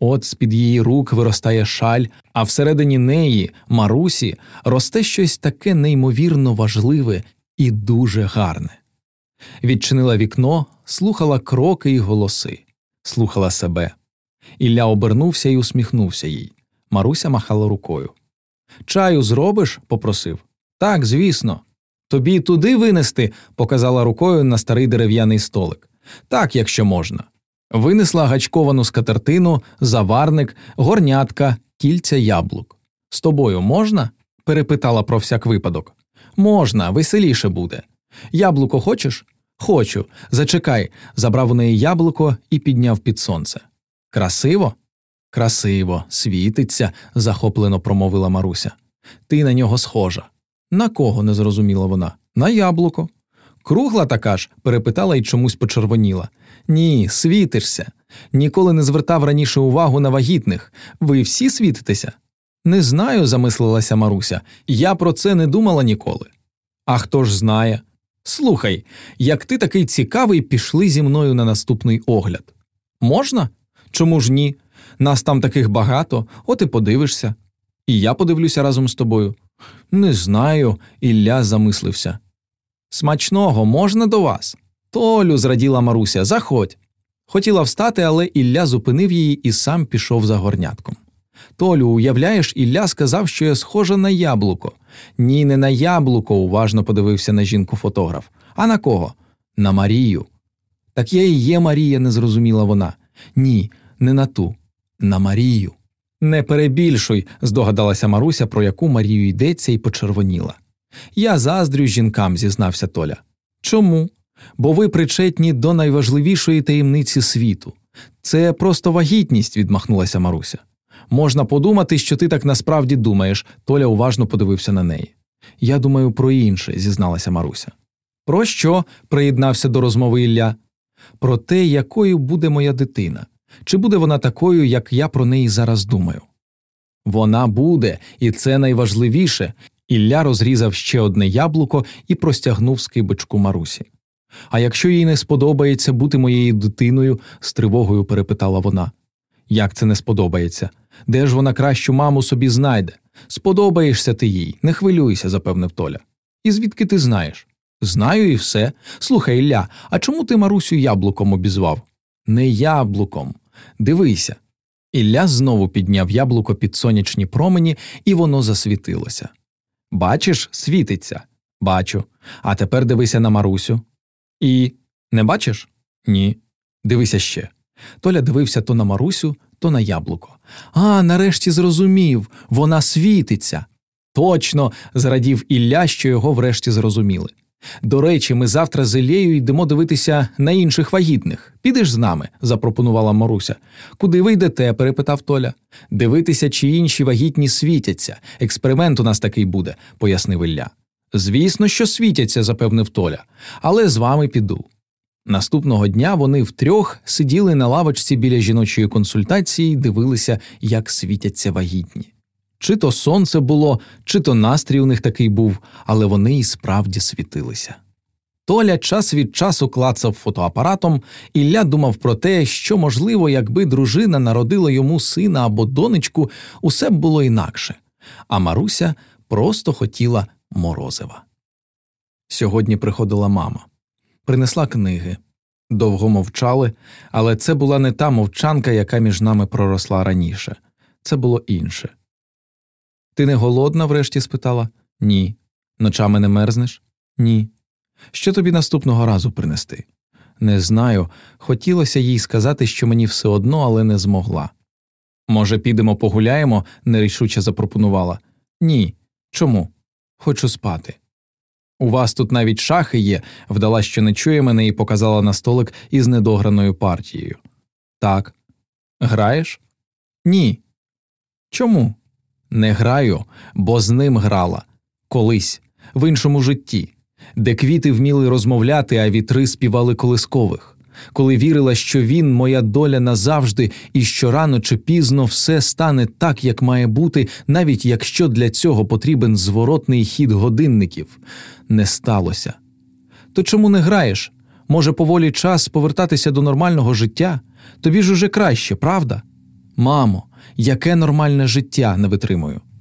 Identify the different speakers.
Speaker 1: От з під її рук виростає шаль, а всередині неї, Марусі, росте щось таке неймовірно важливе і дуже гарне. Відчинила вікно, слухала кроки й голоси, слухала себе. Ілля обернувся і усміхнувся їй. Маруся махала рукою. Чаю зробиш? попросив. Так, звісно. Тобі туди винести, показала рукою на старий дерев'яний столик. Так, якщо можна. Винесла гачковану скатертину, заварник, горнятка, кільця яблук. З тобою можна? перепитала про всяк випадок. Можна, веселіше буде. Яблуко хочеш? Хочу. Зачекай, забрав у неї яблуко і підняв під сонце. Красиво? Красиво, світиться, захоплено промовила Маруся. Ти на нього схожа. На кого? не зрозуміла вона. На яблуко. Кругла така ж? перепитала і чомусь почервоніла. Ні, світишся. Ніколи не звертав раніше увагу на вагітних. Ви всі світитеся? Не знаю, замислилася Маруся. Я про це не думала ніколи. А хто ж знає? Слухай, як ти такий цікавий, пішли зі мною на наступний огляд. Можна? Чому ж ні? Нас там таких багато, от і подивишся. І я подивлюся разом з тобою. Не знаю, Ілля замислився. Смачного можна до вас? Толю, зраділа Маруся, заходь. Хотіла встати, але Ілля зупинив її і сам пішов за горнятком. Толю, уявляєш, Ілля сказав, що я схожа на яблуко. Ні, не на яблуко, уважно подивився на жінку фотограф. А на кого? На Марію. Так я і є Марія, не зрозуміла вона. Ні, не на ту, на Марію. Не перебільшуй, здогадалася Маруся, про яку Марію йдеться, і почервоніла. Я заздрю жінкам, зізнався Толя. Чому? Бо ви причетні до найважливішої таємниці світу. Це просто вагітність, відмахнулася Маруся. Можна подумати, що ти так насправді думаєш, Толя уважно подивився на неї. Я думаю про інше, зізналася Маруся. Про що? приєднався до розмови Ілля. Про те, якою буде моя дитина, чи буде вона такою, як я про неї зараз думаю. Вона буде, і це найважливіше. Ілля розрізав ще одне яблуко і простягнув скибочку Марусі. А якщо їй не сподобається бути моєю дитиною, з тривогою перепитала вона. Як це не сподобається? Де ж вона кращу маму собі знайде? Сподобаєшся ти їй, не хвилюйся, запевнив Толя. І звідки ти знаєш? Знаю і все. Слухай, Ілля, а чому ти Марусю яблуком обізвав? Не яблуком. Дивися. Ілля знову підняв яблуко під сонячні промені, і воно засвітилося. Бачиш, світиться. Бачу. А тепер дивися на Марусю. І не бачиш? Ні. Дивися ще. Толя дивився то на Марусю, то на яблуко. А, нарешті зрозумів вона світиться. Точно, зрадів Ілля, що його врешті зрозуміли. До речі, ми завтра з Іллею йдемо дивитися на інших вагітних. Підеш з нами? запропонувала Маруся. Куди ви йдете? перепитав Толя. Дивитися, чи інші вагітні світяться. Експеримент у нас такий буде, пояснив Ілля. Звісно, що світяться, запевнив Толя, але з вами піду. Наступного дня вони втрьох сиділи на лавочці біля жіночої консультації і дивилися, як світяться вагітні. Чи то сонце було, чи то настрій у них такий був, але вони і справді світилися. Толя час від часу клацав фотоапаратом, Ілля думав про те, що, можливо, якби дружина народила йому сина або донечку, усе б було інакше, а Маруся просто хотіла морозива. Сьогодні приходила мама, принесла книги. Довго мовчали, але це була не та мовчанка, яка між нами проросла раніше, це було інше. Ти не голодна? врешті спитала. Ні. Ночами не мерзнеш? Ні. Що тобі наступного разу принести? Не знаю. Хотілося їй сказати, що мені все одно, але не змогла. Може, підемо погуляємо? нерішуче запропонувала. Ні. Чому? Хочу спати. У вас тут навіть шахи є, вдала, що не чує мене і показала на столик із недограною партією. Так. Граєш? Ні. Чому? Не граю, бо з ним грала колись, в іншому житті, де квіти вміли розмовляти, а вітри співали колискових, коли вірила, що він моя доля назавжди, і що рано чи пізно все стане так, як має бути, навіть якщо для цього потрібен зворотний хід годинників, не сталося. То чому не граєш? Може, поволі час повертатися до нормального життя? Тобі ж уже краще, правда? Мамо, яке нормальне життя не витримую.